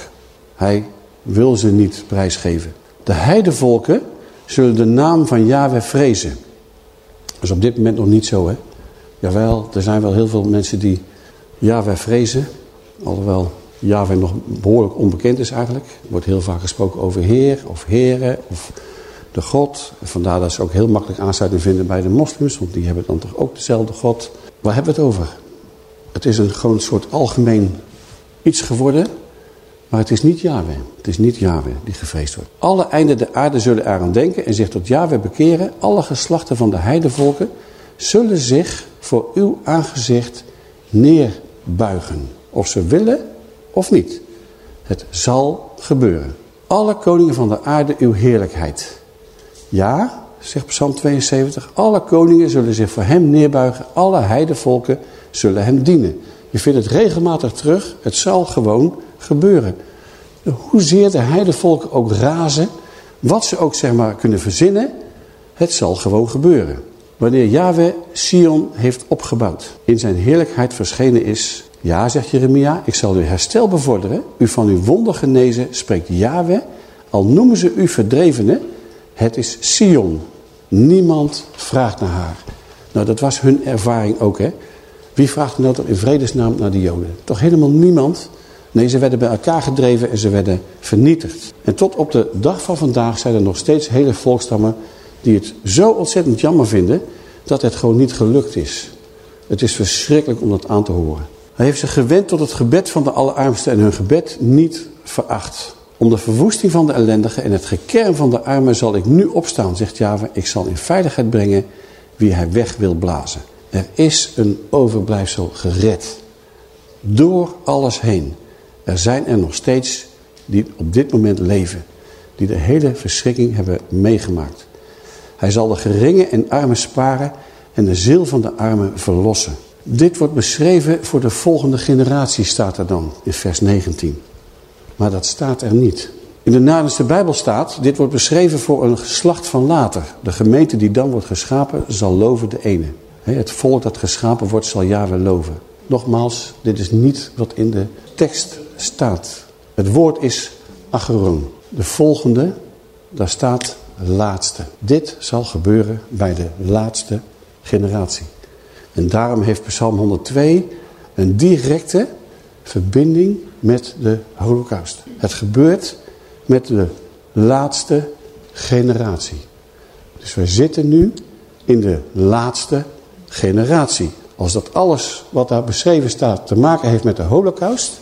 Hij wil ze niet prijsgeven. De heidevolken zullen de naam van Yahweh vrezen. Dat is op dit moment nog niet zo, hè? Jawel, er zijn wel heel veel mensen die Yahweh vrezen. Alhoewel Yahweh nog behoorlijk onbekend is eigenlijk. Er wordt heel vaak gesproken over Heer of Heren of de God. En vandaar dat ze ook heel makkelijk aansluiting vinden bij de moslims. Want die hebben dan toch ook dezelfde God. Waar hebben we het over? Het is een gewoon soort algemeen iets geworden maar het is niet Yahweh. Het is niet Yahweh die gevreesd wordt. Alle einden de aarde zullen eraan denken en zich tot Yahweh bekeren. Alle geslachten van de heidevolken zullen zich voor uw aangezicht neerbuigen. Of ze willen of niet. Het zal gebeuren. Alle koningen van de aarde uw heerlijkheid. Ja, zegt Psalm 72. Alle koningen zullen zich voor hem neerbuigen. Alle heidevolken zullen hem dienen. Je vindt het regelmatig terug. Het zal gewoon gebeuren. Hoezeer de heidevolken ook razen, wat ze ook zeg maar kunnen verzinnen, het zal gewoon gebeuren. Wanneer Yahweh Sion heeft opgebouwd, in zijn heerlijkheid verschenen is, ja, zegt Jeremia, ik zal uw herstel bevorderen, u van uw wonder genezen, spreekt Yahweh, al noemen ze u verdrevenen, het is Sion. Niemand vraagt naar haar. Nou, dat was hun ervaring ook, hè. Wie vraagt nou toch in vredesnaam naar de Joden? Toch helemaal niemand? Nee, ze werden bij elkaar gedreven en ze werden vernietigd. En tot op de dag van vandaag zijn er nog steeds hele volkstammen die het zo ontzettend jammer vinden dat het gewoon niet gelukt is. Het is verschrikkelijk om dat aan te horen. Hij heeft zich gewend tot het gebed van de allerarmsten en hun gebed niet veracht. Om de verwoesting van de ellendigen en het gekerm van de armen zal ik nu opstaan, zegt Java. Ik zal in veiligheid brengen wie hij weg wil blazen. Er is een overblijfsel gered. Door alles heen. Er zijn er nog steeds die op dit moment leven. Die de hele verschrikking hebben meegemaakt. Hij zal de geringen en armen sparen en de ziel van de armen verlossen. Dit wordt beschreven voor de volgende generatie, staat er dan in vers 19. Maar dat staat er niet. In de Nadense Bijbel staat, dit wordt beschreven voor een geslacht van later. De gemeente die dan wordt geschapen zal loven de ene. Het volk dat geschapen wordt zal Yahweh loven. Nogmaals, dit is niet wat in de tekst staat. Het woord is acheron. De volgende, daar staat laatste. Dit zal gebeuren bij de laatste generatie. En daarom heeft Psalm 102 een directe verbinding met de holocaust. Het gebeurt met de laatste generatie. Dus wij zitten nu in de laatste generatie. Als dat alles wat daar beschreven staat te maken heeft met de holocaust...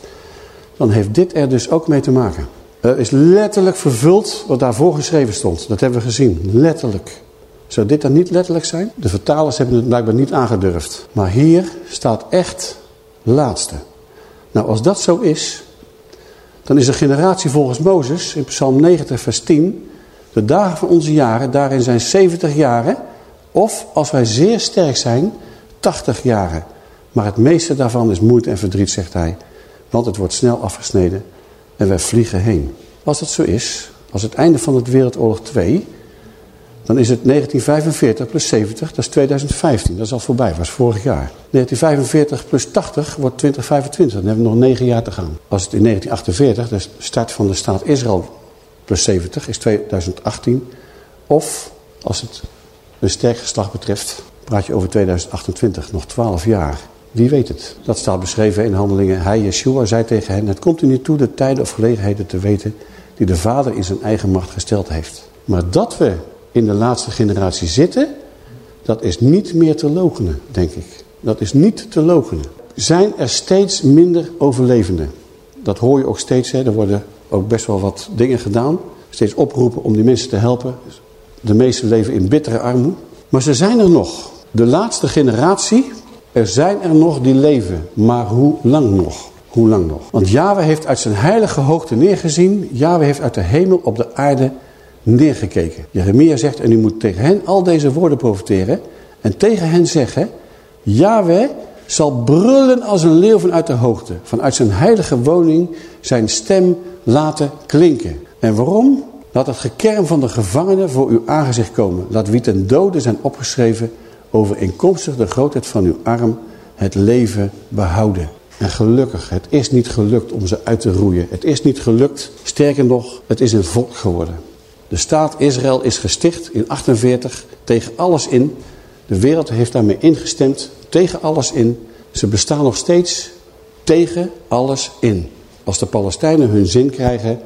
dan heeft dit er dus ook mee te maken. Er is letterlijk vervuld wat daarvoor geschreven stond. Dat hebben we gezien. Letterlijk. Zou dit dan niet letterlijk zijn? De vertalers hebben het blijkbaar niet aangedurfd. Maar hier staat echt laatste. Nou, als dat zo is, dan is de generatie volgens Mozes in Psalm 90 vers 10... de dagen van onze jaren, daarin zijn 70 jaren... of als wij zeer sterk zijn, 80 jaren. Maar het meeste daarvan is moeite en verdriet, zegt hij. Want het wordt snel afgesneden en wij vliegen heen. Als dat zo is, als het einde van het Wereldoorlog 2... dan is het 1945 plus 70, dat is 2015. Dat is al voorbij, was vorig jaar. 1945 plus 80 wordt 2025. Dan hebben we nog negen jaar te gaan. Als het in 1948, de start van de staat Israël plus 70, is 2018. Of, als het een sterk geslacht betreft, praat je over 2028, nog 12 jaar. Wie weet het. Dat staat beschreven in handelingen. Hij, Yeshua, zei tegen hen, het komt u niet toe de tijden of gelegenheden te weten die de Vader in zijn eigen macht gesteld heeft. Maar dat we in de laatste generatie zitten, dat is niet meer te logenen, denk ik. Dat is niet te logenen. Zijn er steeds minder overlevenden? Dat hoor je ook steeds. Hè. Er worden ook best wel wat dingen gedaan. Steeds oproepen om die mensen te helpen. De meesten leven in bittere armoede. Maar ze zijn er nog. De laatste generatie, er zijn er nog die leven. Maar hoe lang nog? Hoe lang nog? Want Yahweh heeft uit zijn heilige hoogte neergezien. Yahweh heeft uit de hemel op de aarde neergekeken. Jeremia zegt, en u moet tegen hen al deze woorden profiteren. En tegen hen zeggen, Yahweh zal brullen als een leeuw vanuit de hoogte. Vanuit zijn heilige woning zijn stem laten klinken. En waarom? Laat het gekerm van de gevangenen voor uw aangezicht komen. Laat wie ten dode zijn opgeschreven overeenkomstig de grootheid van uw arm het leven behouden. En gelukkig, het is niet gelukt om ze uit te roeien. Het is niet gelukt, sterker nog, het is een volk geworden. De staat Israël is gesticht in 48 tegen alles in. De wereld heeft daarmee ingestemd tegen alles in. Ze bestaan nog steeds tegen alles in. Als de Palestijnen hun zin krijgen,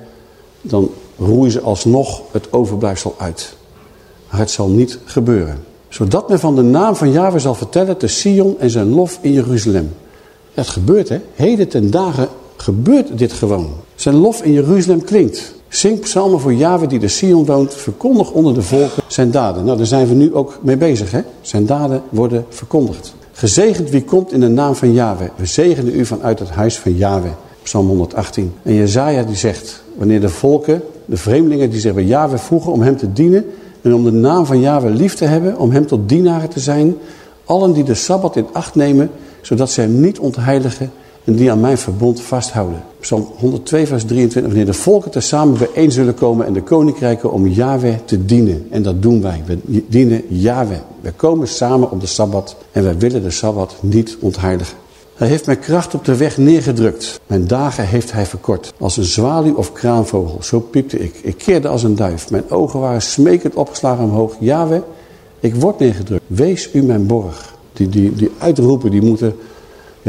dan roeien ze alsnog het overblijfsel uit. Maar het zal niet gebeuren. Zodat men van de naam van Yahweh zal vertellen te Sion en zijn lof in Jeruzalem. Het gebeurt hè. Heden ten dagen gebeurt dit gewoon. Zijn lof in Jeruzalem klinkt. Zing psalmen voor Yahweh die de Sion woont. Verkondig onder de volken zijn daden. Nou, daar zijn we nu ook mee bezig. Hè? Zijn daden worden verkondigd. Gezegend wie komt in de naam van Yahweh. We zegenen u vanuit het huis van Yahweh. Psalm 118. En Jezaja die zegt, wanneer de volken, de vreemdelingen die zich bij Yahweh vroegen om hem te dienen... en om de naam van Yahweh lief te hebben, om hem tot dienaren te zijn... allen die de Sabbat in acht nemen, zodat zij hem niet ontheiligen en die aan mijn verbond vasthouden. Psalm 102 vers 23. Wanneer de volken tezamen bijeen zullen komen en de koninkrijken om Yahweh te dienen. En dat doen wij. We dienen Yahweh. We komen samen op de Sabbat en wij willen de Sabbat niet ontheiligen. Hij heeft mijn kracht op de weg neergedrukt. Mijn dagen heeft hij verkort. Als een zwaluw of kraanvogel, zo piepte ik. Ik keerde als een duif. Mijn ogen waren smekend opgeslagen omhoog. Yahweh, Ik word neergedrukt. Wees u mijn borg. Die, die, die uitroepen, die moeten,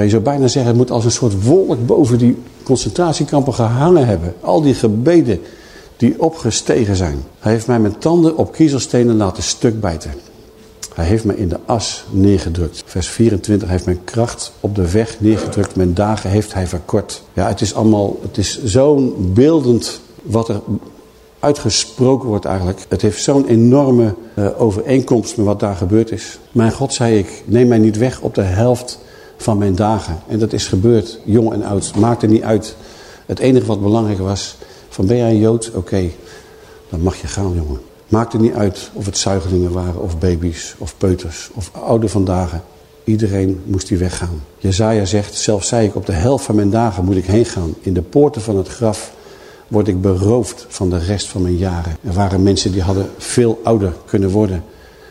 je zou bijna zeggen, het moet als een soort wolk boven die concentratiekampen gehangen hebben. Al die gebeden die opgestegen zijn. Hij heeft mij met tanden op kiezelstenen laten stukbijten. Hij heeft mij in de as neergedrukt. Vers 24, hij heeft mijn kracht op de weg neergedrukt. Mijn dagen heeft hij verkort. Ja, het is allemaal, het is zo'n beeldend wat er uitgesproken wordt eigenlijk. Het heeft zo'n enorme uh, overeenkomst met wat daar gebeurd is. Mijn God, zei ik, neem mij niet weg op de helft van mijn dagen. En dat is gebeurd, jong en oud. Maakt er niet uit. Het enige wat belangrijk was, van ben jij een Jood? Oké, dan mag je gaan jongen. Maakt er niet uit of het zuigelingen waren of baby's of peuters of oude vandaag. Iedereen moest die weggaan. Jezaja zegt, zelf zei ik op de helft van mijn dagen moet ik heen gaan. In de poorten van het graf word ik beroofd van de rest van mijn jaren. Er waren mensen die hadden veel ouder kunnen worden.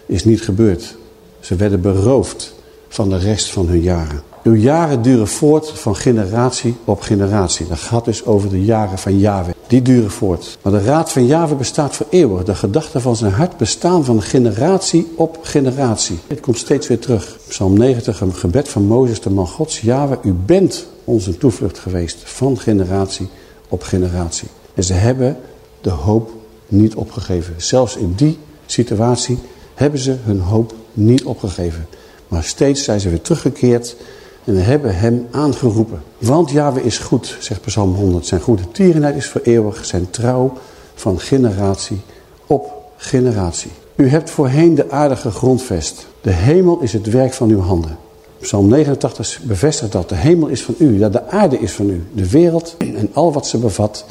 Is niet gebeurd. Ze werden beroofd van de rest van hun jaren. Uw jaren duren voort van generatie op generatie. Dat gaat dus over de jaren van Yahweh. Die duren voort. Maar de raad van Yahweh bestaat voor eeuwig. De gedachten van zijn hart bestaan van generatie op generatie. Het komt steeds weer terug. Psalm 90, een gebed van Mozes, de man Gods. Yahweh, u bent onze toevlucht geweest van generatie op generatie. En ze hebben de hoop niet opgegeven. Zelfs in die situatie hebben ze hun hoop niet opgegeven. Maar steeds zijn ze weer teruggekeerd en hebben hem aangeroepen. Want Yahweh is goed, zegt Psalm 100. Zijn goede tierenheid is voor eeuwig. Zijn trouw van generatie op generatie. U hebt voorheen de aardige grondvest. De hemel is het werk van uw handen. Psalm 89 bevestigt dat. De hemel is van u, ja, de aarde is van u. De wereld en al wat ze bevat,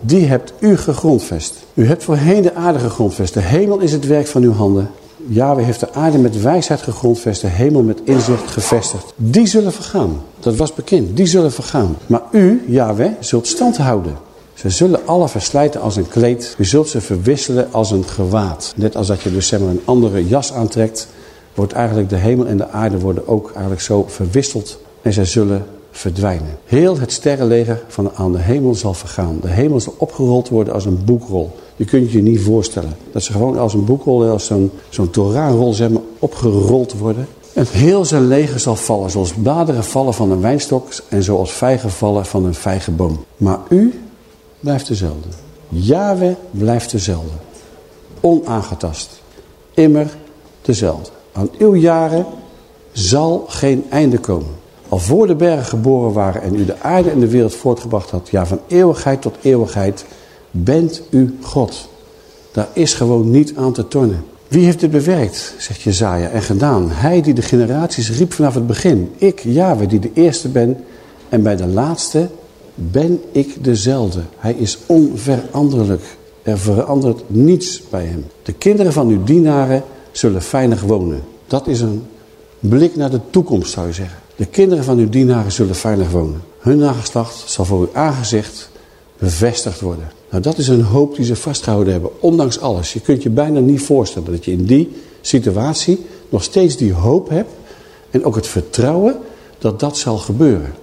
die hebt u gegrondvest. U hebt voorheen de aarde gegrondvest. De hemel is het werk van uw handen. Yahweh heeft de aarde met wijsheid gegrondvest, de hemel met inzicht gevestigd. Die zullen vergaan. Dat was bekend. Die zullen vergaan. Maar u, Yahweh, zult stand houden. Ze zullen alle verslijten als een kleed. U zult ze verwisselen als een gewaad. Net als dat je dus zeg maar, een andere jas aantrekt, wordt eigenlijk de hemel en de aarde worden ook eigenlijk zo verwisseld. En zij zullen verdwijnen. Heel het sterrenleger van aan de hemel zal vergaan. De hemel zal opgerold worden als een boekrol. Je kunt je niet voorstellen. Dat ze gewoon als een boekrol, als zo'n zo'n Torahrol zeg maar, opgerold worden. En heel zijn leger zal vallen, zoals bladeren vallen van een wijnstok en zoals vijgen vallen van een vijgenboom. Maar u blijft dezelfde. Yahweh blijft dezelfde. Onaangetast. Immer dezelfde. Aan uw jaren zal geen einde komen. Al voor de bergen geboren waren en u de aarde en de wereld voortgebracht had. Ja, van eeuwigheid tot eeuwigheid bent u God. Daar is gewoon niet aan te tornen. Wie heeft dit bewerkt, zegt Jezaja, en gedaan? Hij die de generaties riep vanaf het begin. Ik, Yahweh, die de eerste ben en bij de laatste ben ik dezelfde. Hij is onveranderlijk. Er verandert niets bij hem. De kinderen van uw dienaren zullen veilig wonen. Dat is een blik naar de toekomst, zou je zeggen. De kinderen van uw dienaren zullen veilig wonen. Hun nageslacht zal voor uw aangezicht bevestigd worden. Nou, dat is een hoop die ze vastgehouden hebben, ondanks alles. Je kunt je bijna niet voorstellen dat je in die situatie nog steeds die hoop hebt en ook het vertrouwen dat dat zal gebeuren.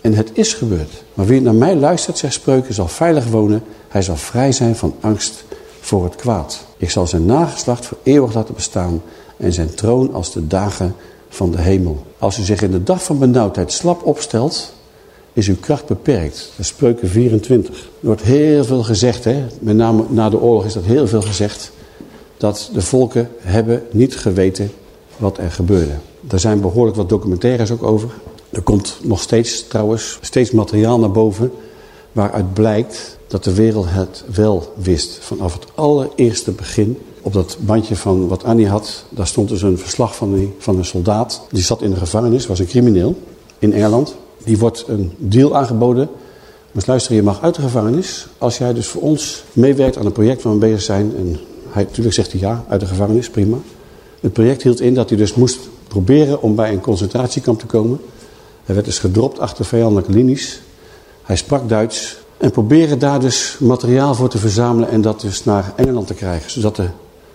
En het is gebeurd. Maar wie naar mij luistert, zegt Spreuken, zal veilig wonen. Hij zal vrij zijn van angst voor het kwaad. Ik zal zijn nageslacht voor eeuwig laten bestaan en zijn troon als de dagen van de hemel. Als u zich in de dag van benauwdheid slap opstelt, is uw kracht beperkt. Dat is spreuken 24. Er wordt heel veel gezegd, hè? met name na de oorlog is dat heel veel gezegd, dat de volken hebben niet geweten wat er gebeurde. Er zijn behoorlijk wat documentaires ook over. Er komt nog steeds trouwens, steeds materiaal naar boven, waaruit blijkt dat de wereld het wel wist. Vanaf het allereerste begin op dat bandje van wat Annie had, daar stond dus een verslag van, die, van een soldaat. Die zat in de gevangenis, was een crimineel in Engeland. Die wordt een deal aangeboden. Maar luister, je mag uit de gevangenis. Als jij dus voor ons meewerkt aan een project waar we bezig zijn. En hij, natuurlijk zegt hij ja, uit de gevangenis, prima. Het project hield in dat hij dus moest proberen om bij een concentratiekamp te komen. Hij werd dus gedropt achter vijandelijke linies. Hij sprak Duits. En probeerde daar dus materiaal voor te verzamelen en dat dus naar Engeland te krijgen. Zodat de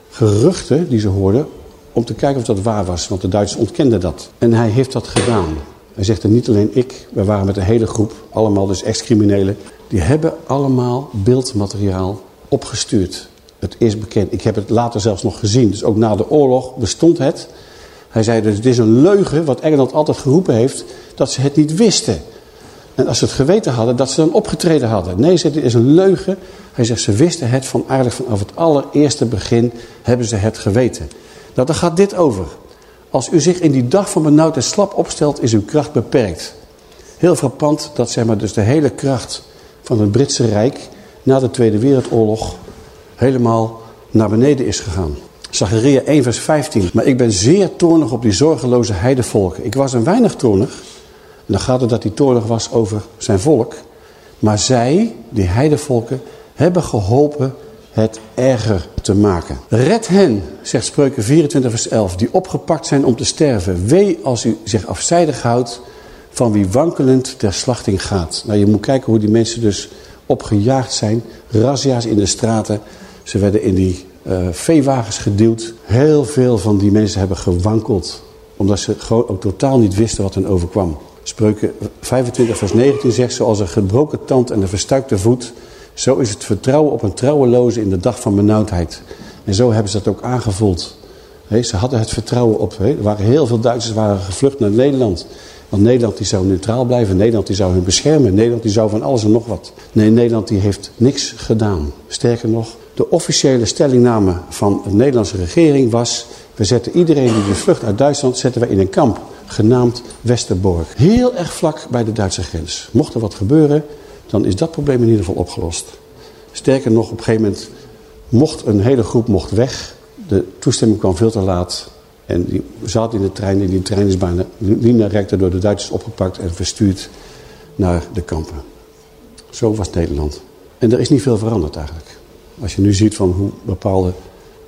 geruchten die ze hoorden, om te kijken of dat waar was. Want de Duitsers ontkenden dat. En hij heeft dat gedaan. Hij zegt er niet alleen ik, we waren met een hele groep, allemaal dus ex-criminelen. Die hebben allemaal beeldmateriaal opgestuurd Het is bekend. Ik heb het later zelfs nog gezien. Dus ook na de oorlog bestond het. Hij zei dus het is een leugen wat Engeland altijd geroepen heeft. Dat ze het niet wisten. En als ze het geweten hadden, dat ze dan opgetreden hadden. Nee, het is een leugen. Hij zegt, ze wisten het van eigenlijk vanaf het allereerste begin hebben ze het geweten. Nou, daar gaat dit over. Als u zich in die dag van benauwdheid slap opstelt, is uw kracht beperkt. Heel frappant dat zeg maar, dus de hele kracht van het Britse Rijk na de Tweede Wereldoorlog helemaal naar beneden is gegaan. Zacharia 1 vers 15. Maar ik ben zeer toornig op die zorgeloze heidevolken. Ik was een weinig toornig. En dan gaat het dat hij toornig was over zijn volk. Maar zij, die heidevolken, hebben geholpen het erger te maken. Red hen, zegt Spreuken 24 vers 11, die opgepakt zijn om te sterven. Wee als u zich afzijdig houdt van wie wankelend ter slachting gaat. Nou, je moet kijken hoe die mensen dus opgejaagd zijn. Razzia's in de straten. Ze werden in die uh, veewagens geduwd. Heel veel van die mensen hebben gewankeld. Omdat ze gewoon ook totaal niet wisten wat hen overkwam. Spreuken 25 vers 19 zegt, zoals een gebroken tand en een verstuikte voet... zo is het vertrouwen op een trouweloze in de dag van benauwdheid. En zo hebben ze dat ook aangevoeld. ze hadden het vertrouwen op. Er waren heel veel Duitsers waren gevlucht naar Nederland. Want Nederland die zou neutraal blijven. Nederland die zou hun beschermen. Nederland die zou van alles en nog wat. Nee, Nederland die heeft niks gedaan. Sterker nog, de officiële stellingname van de Nederlandse regering was... we zetten iedereen die de vlucht uit Duitsland zetten we in een kamp genaamd Westerbork. Heel erg vlak bij de Duitse grens. Mocht er wat gebeuren, dan is dat probleem in ieder geval opgelost. Sterker nog, op een gegeven moment mocht een hele groep mocht weg. De toestemming kwam veel te laat. En die zat in de trein en die trein is bijna lineair door de Duitsers opgepakt en verstuurd naar de kampen. Zo was Nederland. En er is niet veel veranderd eigenlijk. Als je nu ziet van hoe bepaalde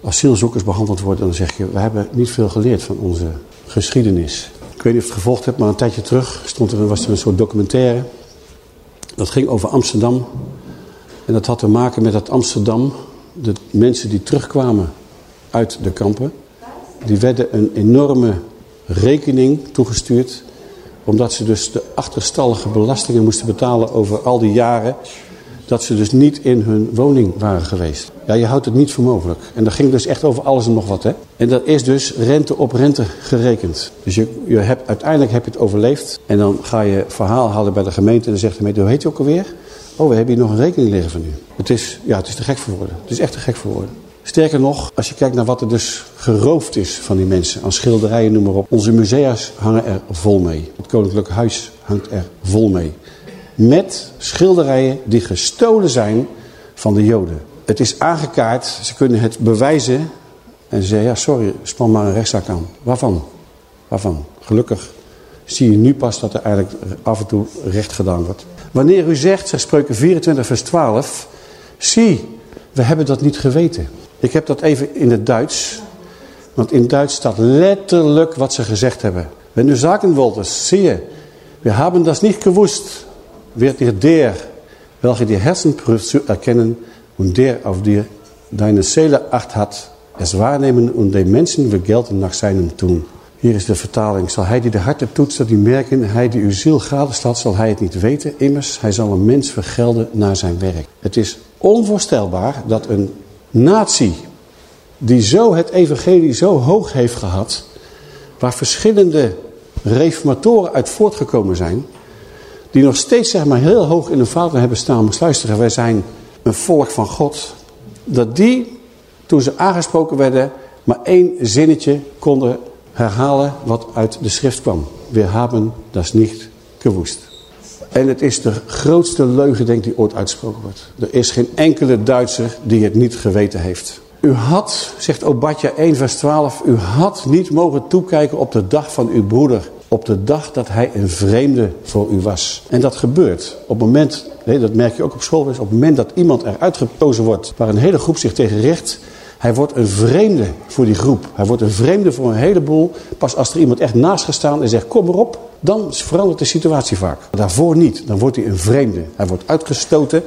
asielzoekers behandeld worden, dan zeg je, we hebben niet veel geleerd van onze geschiedenis. Ik weet niet of je het gevolgd hebt, maar een tijdje terug stond er, was er een soort documentaire. Dat ging over Amsterdam. En dat had te maken met dat Amsterdam, de mensen die terugkwamen uit de kampen, die werden een enorme rekening toegestuurd. Omdat ze dus de achterstallige belastingen moesten betalen over al die jaren. Dat ze dus niet in hun woning waren geweest. Ja, je houdt het niet voor mogelijk. En dat ging dus echt over alles en nog wat. Hè? En dat is dus rente op rente gerekend. Dus je, je hebt, uiteindelijk heb je het overleefd. En dan ga je verhaal halen bij de gemeente. En dan zegt de gemeente, hoe heet je ook alweer? Oh, we hebben hier nog een rekening liggen van u. Het is, ja, het is te gek voor woorden. Het is echt te gek voor woorden. Sterker nog, als je kijkt naar wat er dus geroofd is van die mensen, aan schilderijen, noem maar op. Onze musea's hangen er vol mee. Het Koninklijk Huis hangt er vol mee. Met schilderijen die gestolen zijn van de Joden. Het is aangekaart, ze kunnen het bewijzen. En ze zeggen, ja sorry, span maar een rechtszaak aan. Waarvan? Waarvan? Gelukkig zie je nu pas dat er eigenlijk af en toe recht gedaan wordt. Wanneer u zegt, zegt Spreuken 24 vers 12... Zie, we hebben dat niet geweten. Ik heb dat even in het Duits. Want in Duits staat letterlijk wat ze gezegd hebben. Wenn du sagen wolltest, siehe, wir haben das nicht gewusst, wird dir der, welche die Herzen prüft, zu erkennen und der auf dir deine Seele acht hat, es waarnemen und den Menschen vergelten nach seinem Tun. Hier is de vertaling. Zal hij die de harten toetst, dat die merken, hij die uw ziel gadestaat, zal hij het niet weten. Immers, hij zal een mens vergelden naar zijn werk. Het is onvoorstelbaar dat een natie die zo het evangelie zo hoog heeft gehad, waar verschillende reformatoren uit voortgekomen zijn, die nog steeds zeg maar heel hoog in de vader hebben staan, maar luisteren, wij zijn een volk van God, dat die, toen ze aangesproken werden, maar één zinnetje konden herhalen wat uit de schrift kwam. We hebben dat niet gewoest. En het is de grootste leugen, denk ik, die ooit uitgesproken wordt. Er is geen enkele Duitser die het niet geweten heeft. U had, zegt Obadja 1 vers 12, u had niet mogen toekijken op de dag van uw broeder. Op de dag dat hij een vreemde voor u was. En dat gebeurt op het moment, nee, dat merk je ook op school, op het moment dat iemand eruit gekozen wordt waar een hele groep zich tegen richt. Hij wordt een vreemde voor die groep. Hij wordt een vreemde voor een heleboel. Pas als er iemand echt naast gestaan en zegt kom erop, dan verandert de situatie vaak. Daarvoor niet. Dan wordt hij een vreemde. Hij wordt uitgestoten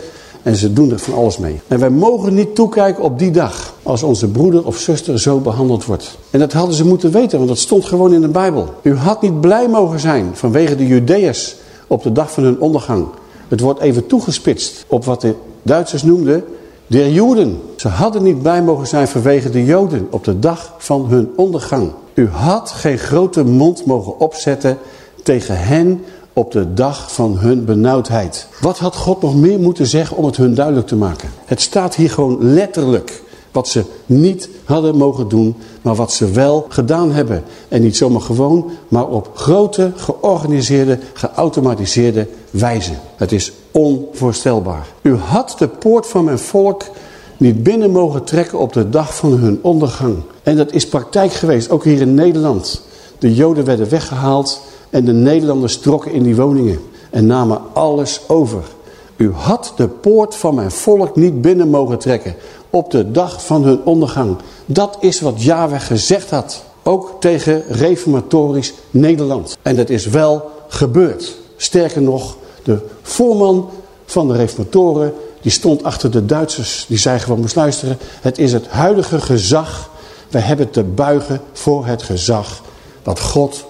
en ze doen er van alles mee. En wij mogen niet toekijken op die dag als onze broeder of zuster zo behandeld wordt. En dat hadden ze moeten weten, want dat stond gewoon in de Bijbel. U had niet blij mogen zijn vanwege de Judeërs op de dag van hun ondergang. Het wordt even toegespitst op wat de Duitsers noemden de Joden. Ze hadden niet bij mogen zijn vanwege de Joden op de dag van hun ondergang. U had geen grote mond mogen opzetten tegen hen op de dag van hun benauwdheid. Wat had God nog meer moeten zeggen om het hun duidelijk te maken? Het staat hier gewoon letterlijk. Wat ze niet hadden mogen doen, maar wat ze wel gedaan hebben. En niet zomaar gewoon, maar op grote, georganiseerde, geautomatiseerde wijze. Het is onvoorstelbaar. U had de poort van mijn volk niet binnen mogen trekken op de dag van hun ondergang. En dat is praktijk geweest, ook hier in Nederland. De Joden werden weggehaald en de Nederlanders trokken in die woningen en namen alles over. U had de poort van mijn volk niet binnen mogen trekken op de dag van hun ondergang. Dat is wat Yahweh gezegd had. Ook tegen reformatorisch Nederland. En dat is wel gebeurd. Sterker nog, de voorman van de reformatoren, die stond achter de Duitsers. Die zei gewoon, moest luisteren, het is het huidige gezag. We hebben te buigen voor het gezag wat God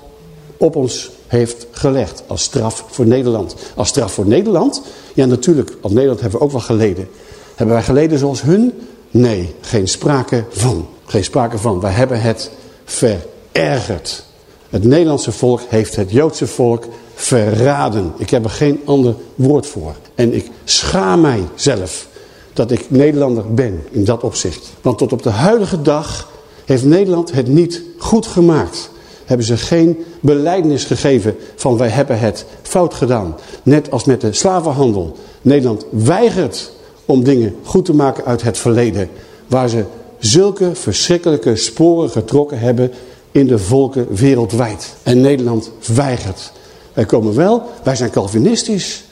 op ons heeft gelegd als straf voor Nederland. Als straf voor Nederland? Ja natuurlijk, als Nederland hebben we ook wel geleden. Hebben wij geleden zoals hun? Nee, geen sprake van. Geen sprake van. Wij hebben het verergerd. Het Nederlandse volk heeft het Joodse volk verraden. Ik heb er geen ander woord voor. En ik schaam mij zelf dat ik Nederlander ben in dat opzicht. Want tot op de huidige dag heeft Nederland het niet goed gemaakt. Hebben ze geen beleidnis gegeven van wij hebben het fout gedaan. Net als met de slavenhandel. Nederland weigert om dingen goed te maken uit het verleden. Waar ze zulke verschrikkelijke sporen getrokken hebben in de volken wereldwijd. En Nederland weigert. Wij komen wel, wij zijn Calvinistisch.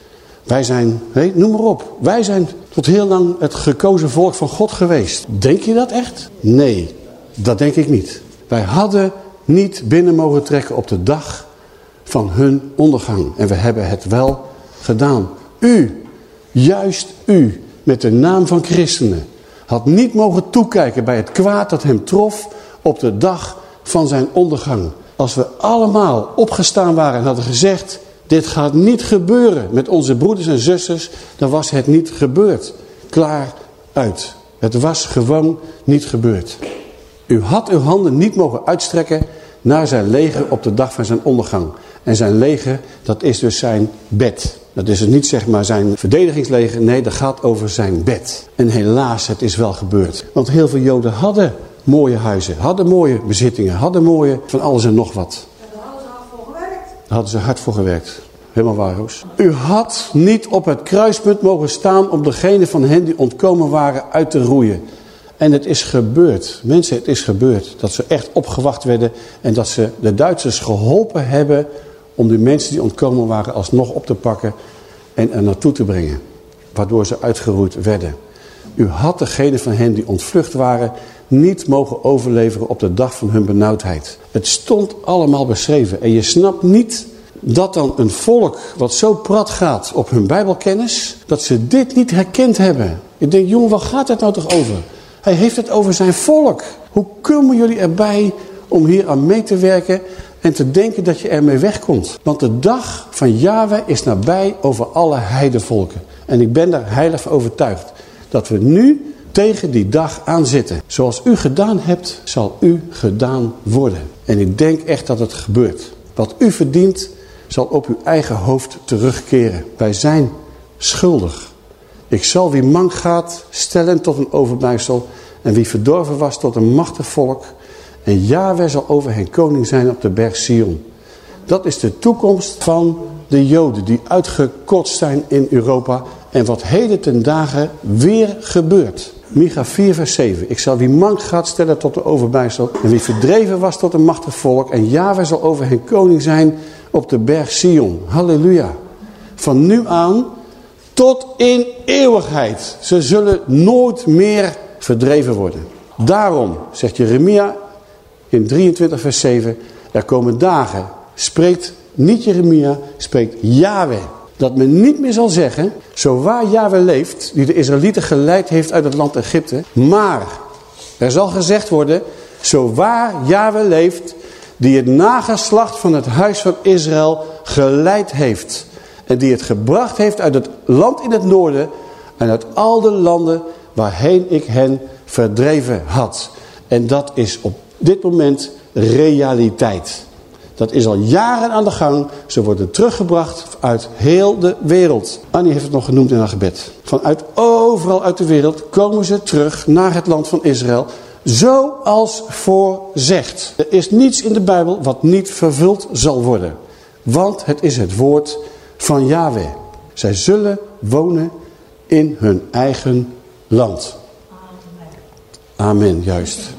Wij zijn, noem maar op. Wij zijn tot heel lang het gekozen volk van God geweest. Denk je dat echt? Nee, dat denk ik niet. Wij hadden niet binnen mogen trekken op de dag van hun ondergang. En we hebben het wel gedaan. U, juist u, met de naam van christenen, had niet mogen toekijken bij het kwaad dat hem trof op de dag van zijn ondergang. Als we allemaal opgestaan waren en hadden gezegd, dit gaat niet gebeuren met onze broeders en zusters, dan was het niet gebeurd. Klaar uit. Het was gewoon niet gebeurd. U had uw handen niet mogen uitstrekken naar zijn leger op de dag van zijn ondergang. En zijn leger, dat is dus zijn bed. Dat is dus niet zeg maar zijn verdedigingsleger. Nee, dat gaat over zijn bed. En helaas, het is wel gebeurd. Want heel veel Joden hadden mooie huizen. Hadden mooie bezittingen. Hadden mooie van alles en nog wat. En daar hadden ze hard voor gewerkt. Daar hadden ze hard voor gewerkt. Helemaal waar, Roos. U had niet op het kruispunt mogen staan om degene van hen die ontkomen waren uit te roeien. En het is gebeurd. Mensen, het is gebeurd. Dat ze echt opgewacht werden. En dat ze de Duitsers geholpen hebben om de mensen die ontkomen waren alsnog op te pakken en er naartoe te brengen. Waardoor ze uitgeroeid werden. U had degene van hen die ontvlucht waren niet mogen overleveren op de dag van hun benauwdheid. Het stond allemaal beschreven. En je snapt niet dat dan een volk wat zo prat gaat op hun bijbelkennis, dat ze dit niet herkend hebben. Ik denk, jongen, waar gaat het nou toch over? Hij heeft het over zijn volk. Hoe komen jullie erbij om hier aan mee te werken en te denken dat je ermee wegkomt? Want de dag van Yahweh is nabij over alle heidevolken. En ik ben daar heilig overtuigd dat we nu tegen die dag aan zitten. Zoals u gedaan hebt, zal u gedaan worden. En ik denk echt dat het gebeurt. Wat u verdient, zal op uw eigen hoofd terugkeren. Wij zijn schuldig. Ik zal wie mank gaat stellen tot een overblijfsel en wie verdorven was tot een machtig volk. En Yahweh zal over hen koning zijn op de berg Sion. Dat is de toekomst van de Joden die uitgekotst zijn in Europa. En wat heden ten dagen weer gebeurt. Micha 4 vers 7. Ik zal wie mank gaat stellen tot de overblijfsel. En wie verdreven was tot een machtig volk. En Yahweh zal over hen koning zijn op de berg Sion. Halleluja. Van nu aan tot in eeuwigheid. Ze zullen nooit meer verdreven worden. Daarom, zegt Jeremia in 23 vers 7, er komen dagen, spreekt niet Jeremia, spreekt Yahweh. Dat men niet meer zal zeggen, zo waar Yahweh leeft, die de Israëlieten geleid heeft uit het land Egypte. Maar er zal gezegd worden, zo waar Yahweh leeft, die het nageslacht van het huis van Israël geleid heeft. En die het gebracht heeft uit het land in het noorden en uit al de landen waarheen ik hen verdreven had. En dat is op dit moment realiteit. Dat is al jaren aan de gang. Ze worden teruggebracht uit heel de wereld. Annie heeft het nog genoemd in haar gebed. Vanuit overal uit de wereld komen ze terug naar het land van Israël. Zoals voorzegd. Er is niets in de Bijbel wat niet vervuld zal worden. Want het is het woord van Yahweh. Zij zullen wonen in hun eigen land. Amen, juist.